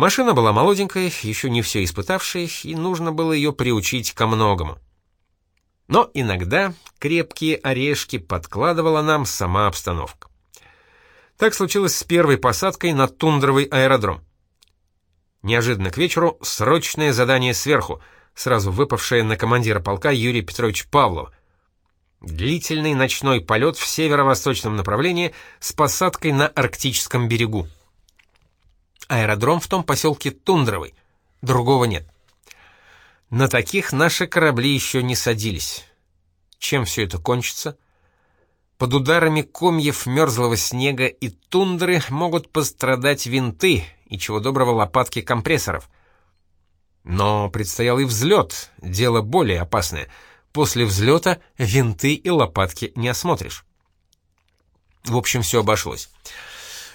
Машина была молоденькой, еще не все испытавшей, и нужно было ее приучить ко многому. Но иногда крепкие орешки подкладывала нам сама обстановка. Так случилось с первой посадкой на тундровый аэродром. Неожиданно к вечеру срочное задание сверху, сразу выпавшее на командира полка Юрия Петровича Павлова. Длительный ночной полет в северо-восточном направлении с посадкой на арктическом берегу. Аэродром в том поселке Тундровый, другого нет. На таких наши корабли еще не садились. Чем все это кончится? Под ударами комьев мерзлого снега и тундры могут пострадать винты и, чего доброго, лопатки компрессоров. Но предстоял и взлет, дело более опасное. После взлета винты и лопатки не осмотришь. В общем, все обошлось.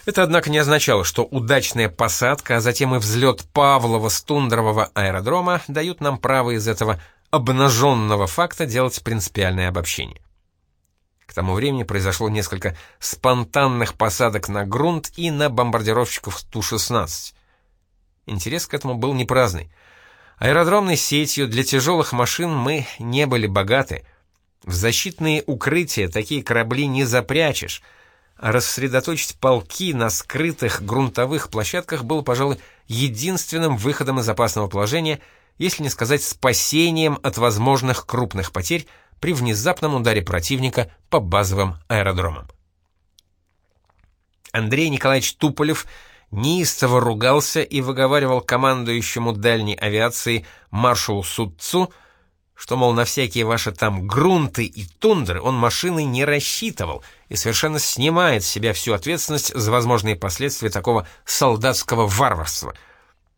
Это, однако, не означало, что удачная посадка, а затем и взлет Павлова с тундрового аэродрома дают нам право из этого обнаженного факта делать принципиальное обобщение. К тому времени произошло несколько спонтанных посадок на грунт и на бомбардировщиков Ту-16. Интерес к этому был не праздный. Аэродромной сетью для тяжелых машин мы не были богаты. В защитные укрытия такие корабли не запрячешь — рассредоточить полки на скрытых грунтовых площадках было, пожалуй, единственным выходом из опасного положения, если не сказать спасением от возможных крупных потерь при внезапном ударе противника по базовым аэродромам. Андрей Николаевич Туполев неистово ругался и выговаривал командующему дальней авиации маршалу Судцу, что, мол, на всякие ваши там грунты и тундры он машины не рассчитывал и совершенно снимает с себя всю ответственность за возможные последствия такого солдатского варварства.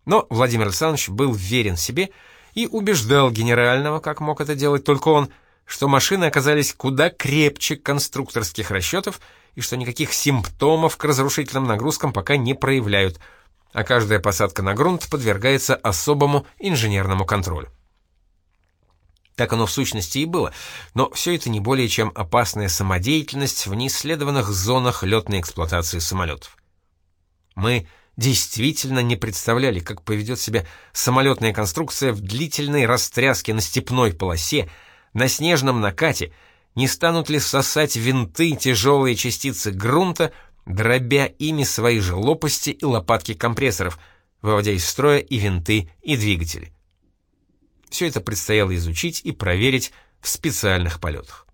Но Владимир Александрович был верен себе и убеждал генерального, как мог это делать только он, что машины оказались куда крепче конструкторских расчетов и что никаких симптомов к разрушительным нагрузкам пока не проявляют, а каждая посадка на грунт подвергается особому инженерному контролю. Так оно в сущности и было, но все это не более чем опасная самодеятельность в неисследованных зонах летной эксплуатации самолетов. Мы действительно не представляли, как поведет себя самолетная конструкция в длительной растряске на степной полосе, на снежном накате, не станут ли сосать винты тяжелые частицы грунта, дробя ими свои же лопасти и лопатки компрессоров, выводя из строя и винты, и двигатели. Все это предстояло изучить и проверить в специальных полетах.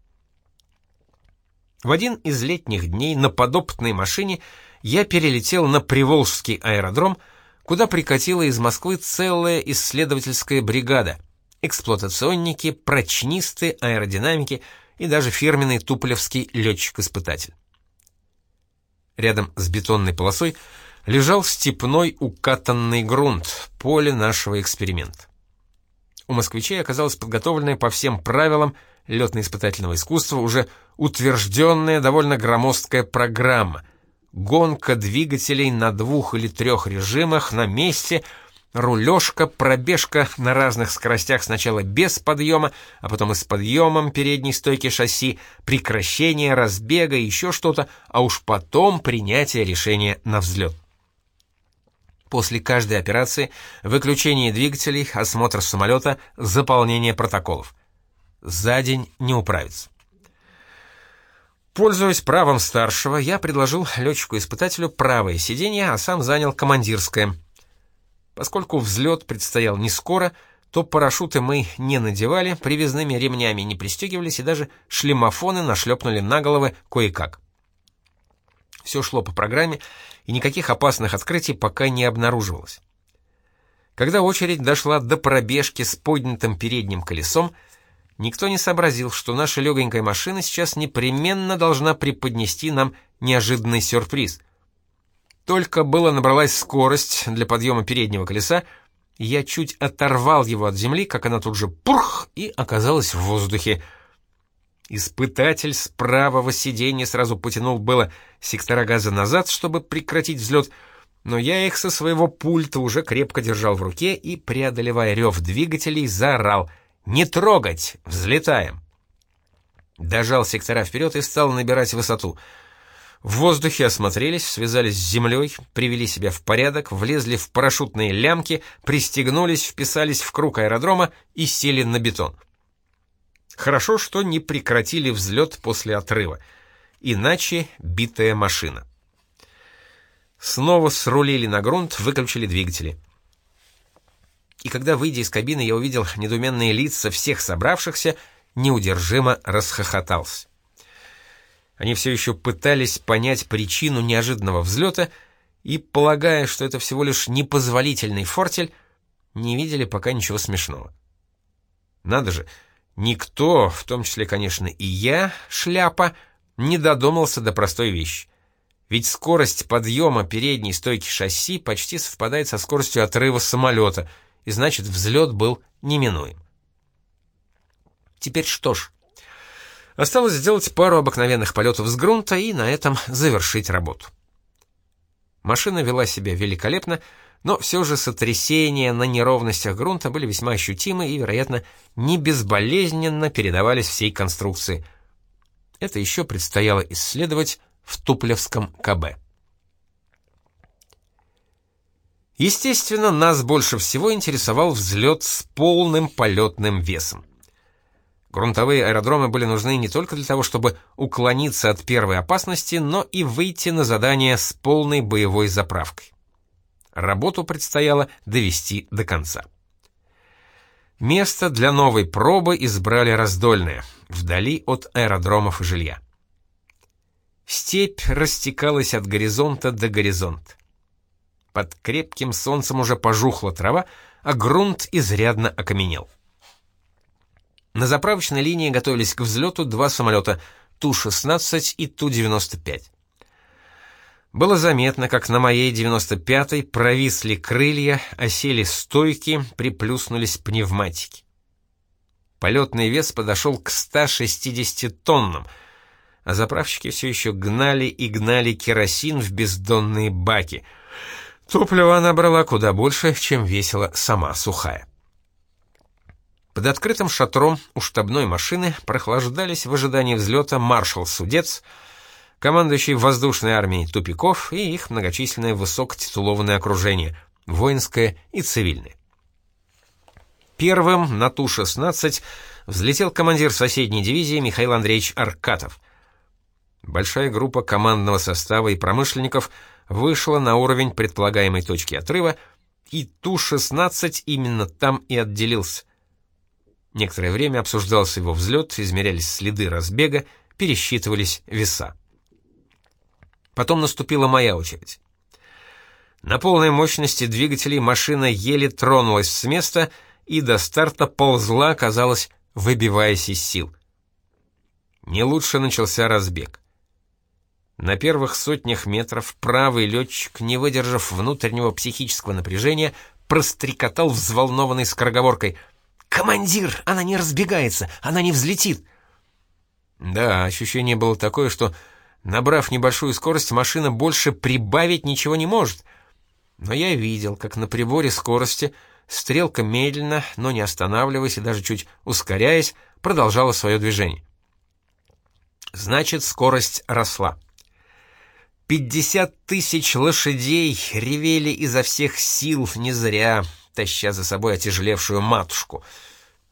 В один из летних дней на подопытной машине я перелетел на Приволжский аэродром, куда прикатила из Москвы целая исследовательская бригада, эксплуатационники, прочнисты, аэродинамики и даже фирменный туполевский летчик-испытатель. Рядом с бетонной полосой лежал степной укатанный грунт, поле нашего эксперимента. У москвичей оказалась подготовленная по всем правилам летно-испытательного искусства уже утвержденная довольно громоздкая программа. Гонка двигателей на двух или трех режимах на месте, рулежка, пробежка на разных скоростях сначала без подъема, а потом и с подъемом передней стойки шасси, прекращение разбега, еще что-то, а уж потом принятие решения на взлет. После каждой операции выключение двигателей, осмотр самолета, заполнение протоколов. За день не управиться. Пользуясь правом старшего, я предложил летчику-испытателю правое сиденье, а сам занял командирское. Поскольку взлет предстоял не скоро, то парашюты мы не надевали, привязными ремнями не пристегивались и даже шлемофоны нашлепнули на головы кое-как. Все шло по программе, и никаких опасных открытий пока не обнаруживалось. Когда очередь дошла до пробежки с поднятым передним колесом, никто не сообразил, что наша легонькая машина сейчас непременно должна преподнести нам неожиданный сюрприз. Только было набралась скорость для подъема переднего колеса, я чуть оторвал его от земли, как она тут же пурх и оказалась в воздухе — Испытатель с правого сиденья сразу потянул было сектора газа назад, чтобы прекратить взлет, но я их со своего пульта уже крепко держал в руке и, преодолевая рев двигателей, заорал «Не трогать! Взлетаем!» Дожал сектора вперед и стал набирать высоту. В воздухе осмотрелись, связались с землей, привели себя в порядок, влезли в парашютные лямки, пристегнулись, вписались в круг аэродрома и сели на бетон. Хорошо, что не прекратили взлет после отрыва, иначе битая машина. Снова срулили на грунт, выключили двигатели. И когда, выйдя из кабины, я увидел недоуменные лица всех собравшихся, неудержимо расхохотался. Они все еще пытались понять причину неожиданного взлета и, полагая, что это всего лишь непозволительный фортель, не видели пока ничего смешного. Надо же, никто, в том числе, конечно, и я, шляпа, не додумался до простой вещи. Ведь скорость подъема передней стойки шасси почти совпадает со скоростью отрыва самолета, и значит, взлет был неминуем. Теперь что ж, Осталось сделать пару обыкновенных полетов с грунта и на этом завершить работу. Машина вела себя великолепно, но все же сотрясения на неровностях грунта были весьма ощутимы и, вероятно, не безболезненно передавались всей конструкции. Это еще предстояло исследовать в Туплевском КБ. Естественно, нас больше всего интересовал взлет с полным полетным весом. Грунтовые аэродромы были нужны не только для того, чтобы уклониться от первой опасности, но и выйти на задание с полной боевой заправкой. Работу предстояло довести до конца. Место для новой пробы избрали раздольное, вдали от аэродромов и жилья. Степь растекалась от горизонта до горизонта. Под крепким солнцем уже пожухла трава, а грунт изрядно окаменел. На заправочной линии готовились к взлету два самолета Ту-16 и Ту-95. Было заметно, как на моей 95-й провисли крылья, осели стойки, приплюснулись пневматики. Полетный вес подошел к 160 тоннам, а заправщики все еще гнали и гнали керосин в бездонные баки. Топлива она брала куда больше, чем весила сама сухая. Под открытым шатром у штабной машины прохлаждались в ожидании взлета маршал-судец, командующий воздушной армией тупиков и их многочисленное высокотитулованное окружение, воинское и цивильное. Первым на Ту-16 взлетел командир соседней дивизии Михаил Андреевич Аркатов. Большая группа командного состава и промышленников вышла на уровень предполагаемой точки отрыва, и Ту-16 именно там и отделился. Некоторое время обсуждался его взлет, измерялись следы разбега, пересчитывались веса. Потом наступила моя очередь. На полной мощности двигателей машина еле тронулась с места и до старта ползла, казалось, выбиваясь из сил. Не лучше начался разбег. На первых сотнях метров правый летчик, не выдержав внутреннего психического напряжения, прострекотал взволнованной скороговоркой — «Командир, она не разбегается, она не взлетит!» Да, ощущение было такое, что, набрав небольшую скорость, машина больше прибавить ничего не может. Но я видел, как на приборе скорости стрелка медленно, но не останавливаясь и даже чуть ускоряясь, продолжала свое движение. Значит, скорость росла. Пятьдесят тысяч лошадей ревели изо всех сил не зря, таща за собой отяжелевшую матушку.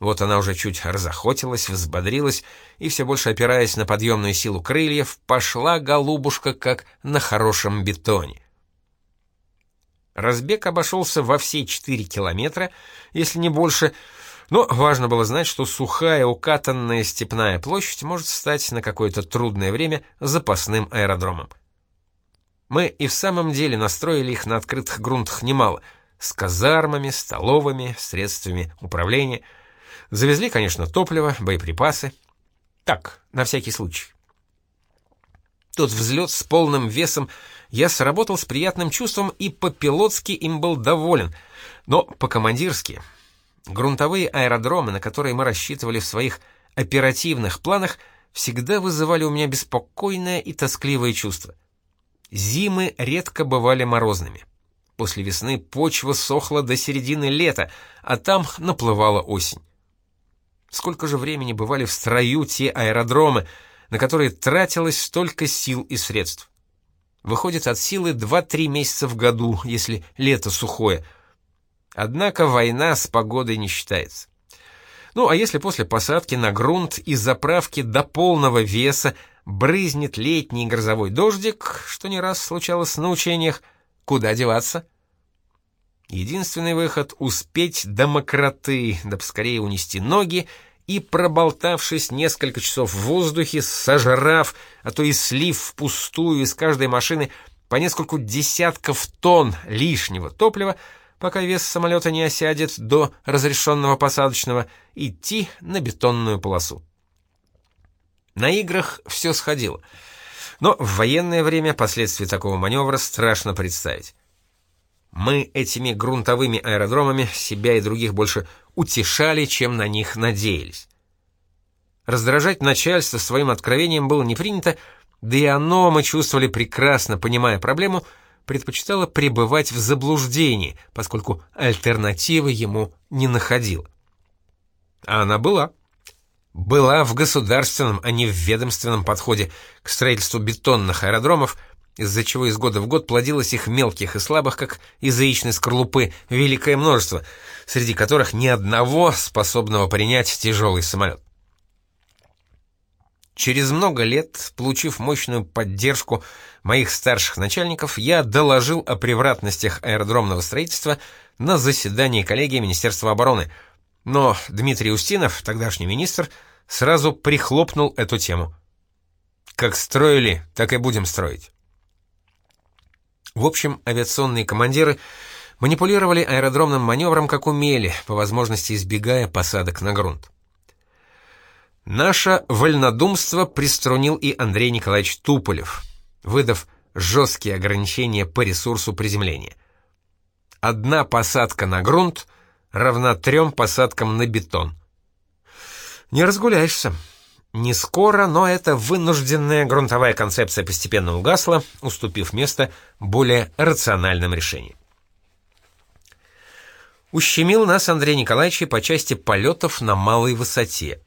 Вот она уже чуть разохотилась, взбодрилась и, все больше опираясь на подъемную силу крыльев, пошла голубушка как на хорошем бетоне. Разбег обошелся во все четыре километра, если не больше, но важно было знать, что сухая укатанная степная площадь может стать на какое-то трудное время запасным аэродромом. Мы и в самом деле настроили их на открытых грунтах немало — с казармами, столовыми, средствами управления. Завезли, конечно, топливо, боеприпасы. Так, на всякий случай. Тот взлет с полным весом я сработал с приятным чувством и по-пилотски им был доволен, но по-командирски. Грунтовые аэродромы, на которые мы рассчитывали в своих оперативных планах, всегда вызывали у меня беспокойное и тоскливое чувство. Зимы редко бывали морозными. После весны почва сохла до середины лета, а там наплывала осень. Сколько же времени бывали в строю те аэродромы, на которые тратилось столько сил и средств? выходит от силы 2-3 месяца в году, если лето сухое. Однако война с погодой не считается. Ну, а если после посадки на грунт и заправки до полного веса брызнет летний грозовой дождик, что не раз случалось на учениях, куда деваться? Единственный выход — успеть до мокроты, да поскорее унести ноги и, проболтавшись несколько часов в воздухе, сожрав, а то и слив впустую из каждой машины по нескольку десятков тонн лишнего топлива, пока вес самолета не осядет до разрешенного посадочного, идти на бетонную полосу. На играх все сходило. Но в военное время последствия такого маневра страшно представить. Мы этими грунтовыми аэродромами себя и других больше утешали, чем на них надеялись. Раздражать начальство своим откровением было не принято, да и оно, мы чувствовали прекрасно, понимая проблему, предпочитало пребывать в заблуждении, поскольку альтернативы ему не находило. А она была. Была в государственном, а не в ведомственном подходе к строительству бетонных аэродромов – из-за чего из года в год плодилось их мелких и слабых, как из яичной скорлупы, великое множество, среди которых ни одного способного принять тяжелый самолет. Через много лет, получив мощную поддержку моих старших начальников, я доложил о превратностях аэродромного строительства на заседании коллегии Министерства обороны, но Дмитрий Устинов, тогдашний министр, сразу прихлопнул эту тему. «Как строили, так и будем строить». В общем, авиационные командиры манипулировали аэродромным маневром как умели, по возможности избегая посадок на грунт. Наше вольнодумство приструнил и Андрей Николаевич Туполев, выдав жесткие ограничения по ресурсу приземления. Одна посадка на грунт равна трем посадкам на бетон. Не разгуляешься. Не скоро, но эта вынужденная грунтовая концепция постепенно угасла, уступив место более рациональным решениям. Ущемил нас Андрей Николаевич по части полетов на малой высоте.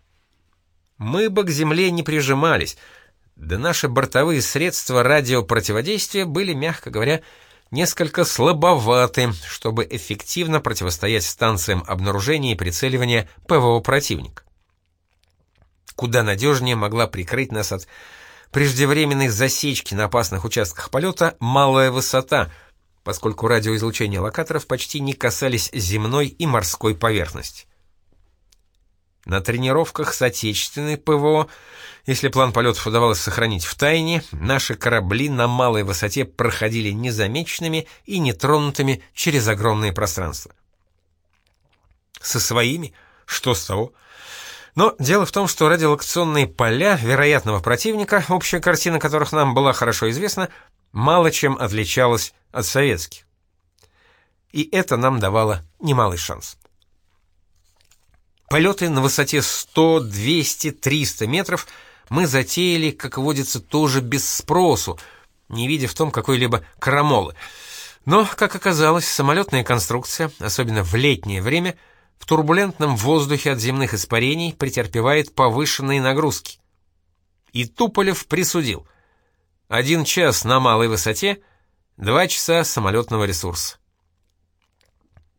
Мы бы к земле не прижимались, да наши бортовые средства радиопротиводействия были, мягко говоря, несколько слабоваты, чтобы эффективно противостоять станциям обнаружения и прицеливания ПВО противника куда надежнее могла прикрыть нас от преждевременной засечки на опасных участках полета малая высота, поскольку радиоизлучения локаторов почти не касались земной и морской поверхности. На тренировках с отечественной ПВО, если план полетов удавалось сохранить в тайне, наши корабли на малой высоте проходили незамеченными и нетронутыми через огромные пространства. Со своими? Что с того? Но дело в том, что радиолокационные поля вероятного противника, общая картина которых нам была хорошо известна, мало чем отличалась от советских. И это нам давало немалый шанс. Полеты на высоте 100, 200, 300 метров мы затеяли, как водится, тоже без спросу, не видя в том какой-либо крамолы. Но, как оказалось, самолетная конструкция, особенно в летнее время – в турбулентном воздухе от земных испарений претерпевает повышенные нагрузки. И Туполев присудил. Один час на малой высоте, два часа самолетного ресурса.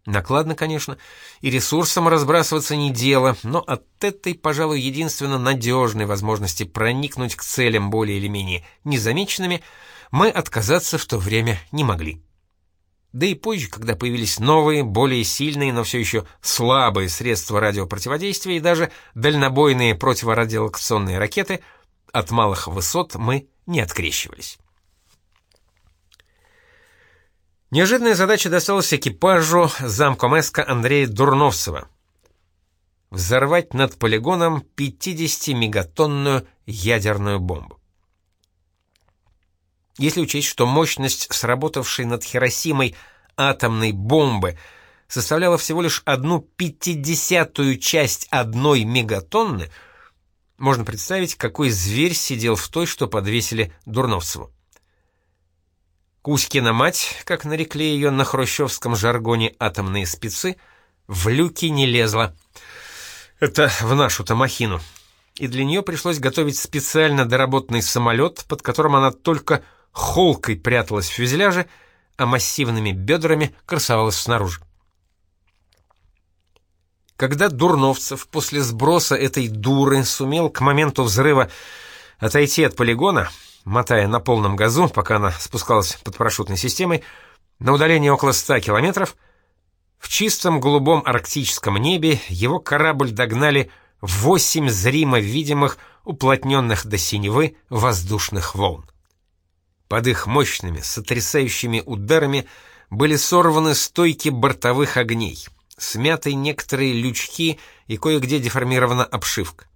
Накладно, конечно, и ресурсом разбрасываться не дело, но от этой, пожалуй, единственно надежной возможности проникнуть к целям более или менее незамеченными мы отказаться в то время не могли. Да и позже, когда появились новые, более сильные, но все еще слабые средства радиопротиводействия и даже дальнобойные противорадиолокационные ракеты, от малых высот мы не открещивались. Неожиданная задача досталась экипажу замкомеска Андрея Дурновцева. Взорвать над полигоном 50-мегатонную ядерную бомбу. Если учесть, что мощность сработавшей над Хиросимой атомной бомбы составляла всего лишь одну пятидесятую часть одной мегатонны, можно представить, какой зверь сидел в той, что подвесили Дурновцеву. Кузькина мать, как нарекли ее на хрущевском жаргоне атомные спецы, в люки не лезла. Это в нашу-то махину. И для нее пришлось готовить специально доработанный самолет, под которым она только холкой пряталась в фюзеляже, а массивными бедрами красовалась снаружи. Когда Дурновцев после сброса этой дуры сумел к моменту взрыва отойти от полигона, мотая на полном газу, пока она спускалась под парашютной системой, на удалении около 100 километров, в чистом голубом арктическом небе его корабль догнали восемь зримо видимых, уплотненных до синевы воздушных волн. Под их мощными, сотрясающими ударами были сорваны стойки бортовых огней, смяты некоторые лючки и кое-где деформирована обшивка.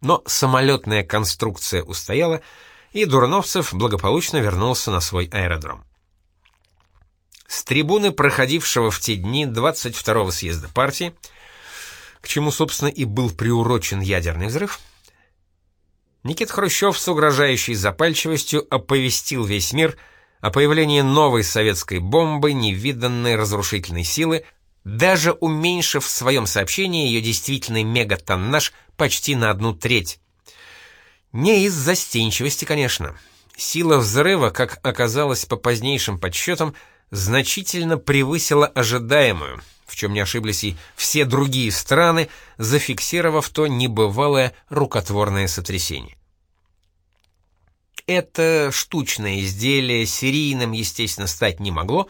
Но самолетная конструкция устояла, и Дурновцев благополучно вернулся на свой аэродром. С трибуны проходившего в те дни 22-го съезда партии, к чему, собственно, и был приурочен ядерный взрыв, Никит Хрущев с угрожающей запальчивостью оповестил весь мир о появлении новой советской бомбы невиданной разрушительной силы, даже уменьшив в своем сообщении ее действительный мегатоннаж почти на одну треть. Не из застенчивости, конечно. Сила взрыва, как оказалось по позднейшим подсчетам, значительно превысила ожидаемую, в чем не ошиблись и все другие страны, зафиксировав то небывалое рукотворное сотрясение. Это штучное изделие серийным, естественно, стать не могло,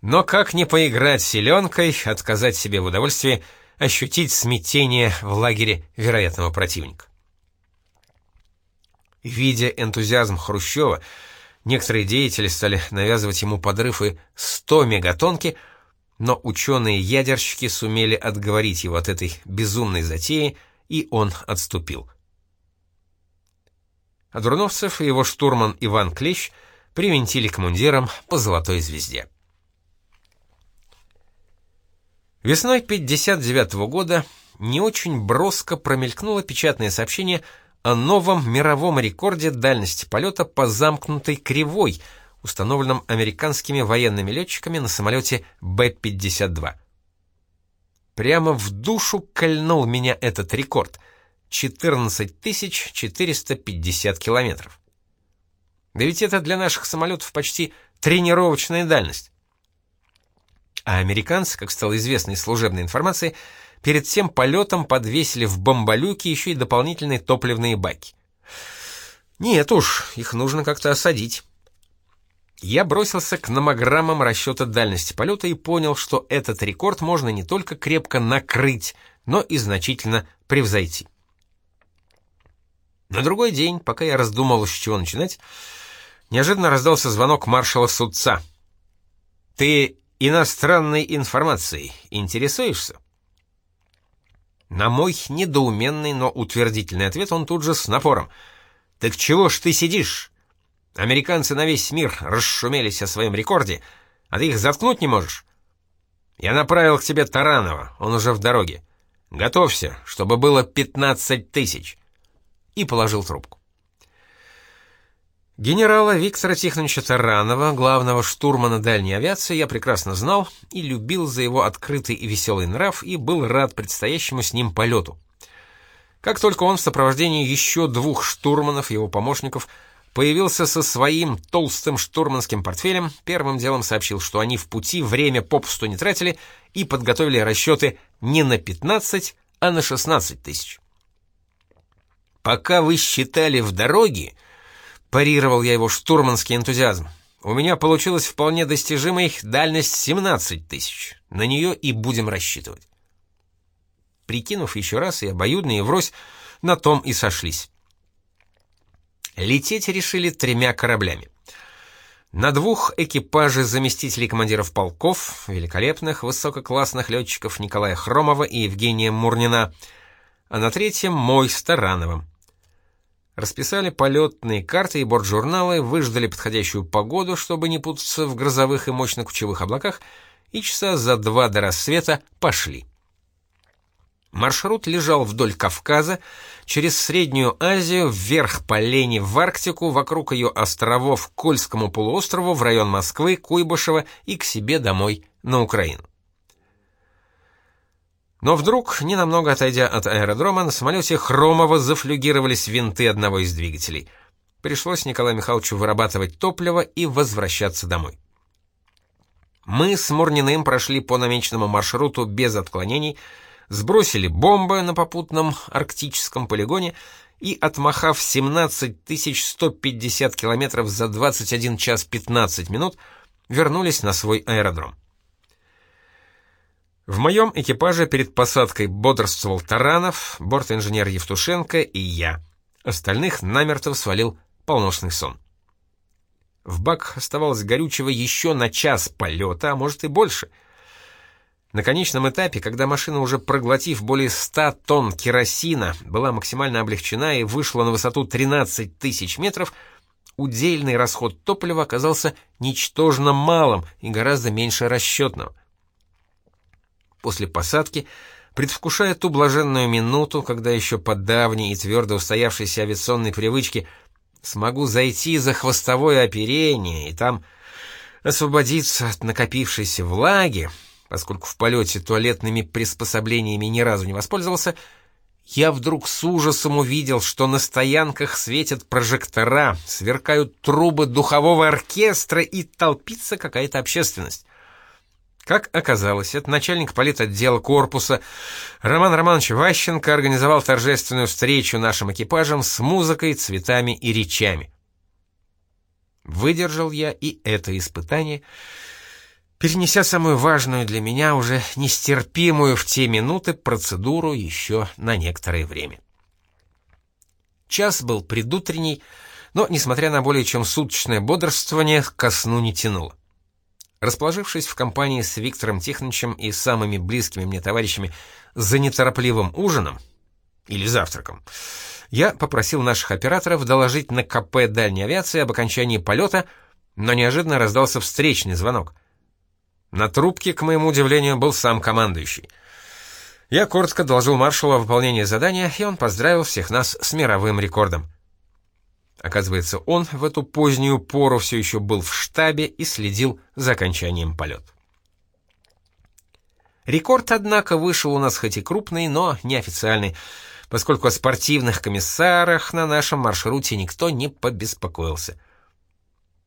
но как не поиграть селенкой, отказать себе в удовольствии ощутить смятение в лагере вероятного противника. Видя энтузиазм Хрущева, некоторые деятели стали навязывать ему подрывы 100 мегатонки, но ученые-ядерщики сумели отговорить его от этой безумной затеи, и он отступил. А Дурновцев и его штурман Иван Клещ привинтили к мундирам по золотой звезде. Весной 59 -го года не очень броско промелькнуло печатное сообщение о новом мировом рекорде дальности полета по замкнутой кривой, установленном американскими военными летчиками на самолете Б-52. Прямо в душу кольнул меня этот рекорд — 14 450 километров. Да ведь это для наших самолетов почти тренировочная дальность. А американцы, как стало известно из служебной информации, перед всем полетом подвесили в бомболюке еще и дополнительные топливные баки. Нет уж, их нужно как-то осадить. Я бросился к номограммам расчета дальности полета и понял, что этот рекорд можно не только крепко накрыть, но и значительно превзойти. На другой день, пока я раздумывал, с чего начинать, неожиданно раздался звонок маршала Судца. «Ты иностранной информацией интересуешься?» На мой недоуменный, но утвердительный ответ он тут же с напором. «Так чего ж ты сидишь? Американцы на весь мир расшумелись о своем рекорде, а ты их заткнуть не можешь? Я направил к тебе Таранова, он уже в дороге. Готовься, чтобы было 15 тысяч». И положил трубку. Генерала Виктора Тихоновича Таранова, главного штурмана дальней авиации, я прекрасно знал и любил за его открытый и веселый нрав и был рад предстоящему с ним полету. Как только он в сопровождении еще двух штурманов, его помощников, появился со своим толстым штурманским портфелем, первым делом сообщил, что они в пути время попусту не тратили и подготовили расчеты не на 15, а на 16 тысяч. «Пока вы считали в дороге», Парировал я его штурманский энтузиазм. У меня получилась вполне достижимая дальность 17 тысяч. На нее и будем рассчитывать. Прикинув еще раз и обоюдно, и врозь, на том и сошлись. Лететь решили тремя кораблями. На двух экипаже заместителей командиров полков, великолепных высококлассных летчиков Николая Хромова и Евгения Мурнина, а на третьем мой с Тарановым. Расписали полетные карты и бортжурналы, выждали подходящую погоду, чтобы не путаться в грозовых и мощно-кучевых облаках, и часа за два до рассвета пошли. Маршрут лежал вдоль Кавказа, через Среднюю Азию, вверх по Лени в Арктику, вокруг ее островов к Кольскому полуострову, в район Москвы, Куйбышева и к себе домой на Украину. Но вдруг, ненамного отойдя от аэродрома, на самолете Хромова зафлюгировались винты одного из двигателей. Пришлось Николаю Михайловичу вырабатывать топливо и возвращаться домой. Мы с Мурниным прошли по намеченному маршруту без отклонений, сбросили бомбы на попутном арктическом полигоне и, отмахав 17 150 километров за 21 час 15 минут, вернулись на свой аэродром. В моем экипаже перед посадкой бодрствовал Таранов, борт-инженер Евтушенко и я. Остальных намертво свалил полночный сон. В бак оставалось горючего еще на час полета, а может и больше. На конечном этапе, когда машина, уже проглотив более 100 тонн керосина, была максимально облегчена и вышла на высоту 13 тысяч метров, удельный расход топлива оказался ничтожно малым и гораздо меньше расчетного. После посадки, предвкушая ту блаженную минуту, когда еще по давней и твердо устоявшейся авиационной привычке – смогу зайти за хвостовое оперение и там освободиться от накопившейся влаги, поскольку в полете туалетными приспособлениями ни разу не воспользовался, я вдруг с ужасом увидел, что на стоянках светят прожектора, сверкают трубы духового оркестра и толпится какая-то общественность. Как оказалось, это начальник политотдела корпуса Роман Романович Ващенко организовал торжественную встречу нашим экипажам с музыкой, цветами и речами. Выдержал я и это испытание, перенеся самую важную для меня, уже нестерпимую в те минуты процедуру еще на некоторое время. Час был предутренний, но, несмотря на более чем суточное бодрствование, ко сну не тянуло. Расположившись в компании с Виктором Тихоновичем и самыми близкими мне товарищами за неторопливым ужином или завтраком, я попросил наших операторов доложить на КП дальней авиации об окончании полета, но неожиданно раздался встречный звонок. На трубке, к моему удивлению, был сам командующий. Я коротко доложил маршалу о выполнении задания, и он поздравил всех нас с мировым рекордом. Оказывается, он в эту позднюю пору все еще был в штабе и следил за окончанием полета. Рекорд, однако, вышел у нас хоть и крупный, но неофициальный, поскольку о спортивных комиссарах на нашем маршруте никто не побеспокоился.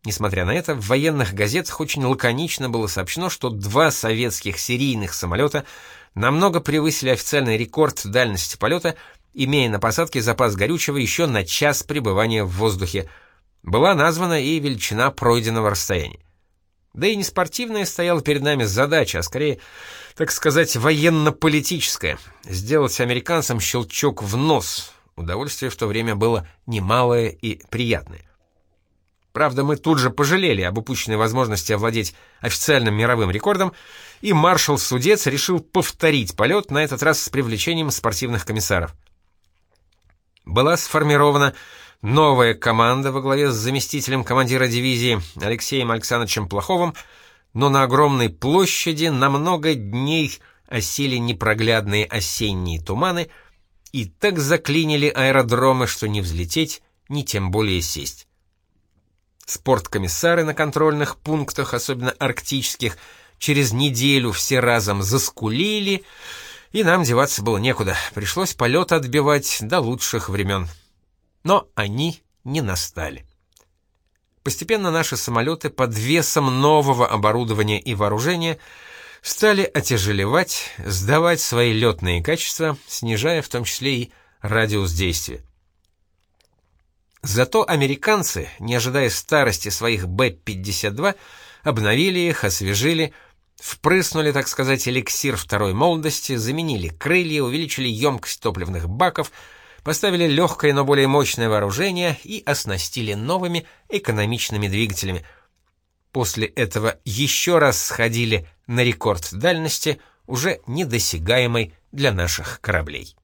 Несмотря на это, в военных газетах очень лаконично было сообщено, что два советских серийных самолета намного превысили официальный рекорд дальности полета — имея на посадке запас горючего еще на час пребывания в воздухе. Была названа и величина пройденного расстояния. Да и не спортивная стояла перед нами задача, а скорее, так сказать, военно-политическая — сделать американцам щелчок в нос. Удовольствие в то время было немалое и приятное. Правда, мы тут же пожалели об упущенной возможности овладеть официальным мировым рекордом, и маршал-судец решил повторить полет, на этот раз с привлечением спортивных комиссаров была сформирована новая команда во главе с заместителем командира дивизии Алексеем Александровичем Плоховым, но на огромной площади на много дней осели непроглядные осенние туманы и так заклинили аэродромы, что не взлететь, ни тем более сесть. Спорткомиссары на контрольных пунктах, особенно арктических, через неделю все разом заскулили, и нам деваться было некуда, пришлось полет отбивать до лучших времен. Но они не настали. Постепенно наши самолеты под весом нового оборудования и вооружения стали отяжелевать, сдавать свои летные качества, снижая в том числе и радиус действия. Зато американцы, не ожидая старости своих Б-52, обновили их, освежили, Впрыснули, так сказать, эликсир второй молодости, заменили крылья, увеличили емкость топливных баков, поставили легкое, но более мощное вооружение и оснастили новыми экономичными двигателями. После этого еще раз сходили на рекорд дальности, уже недосягаемой для наших кораблей.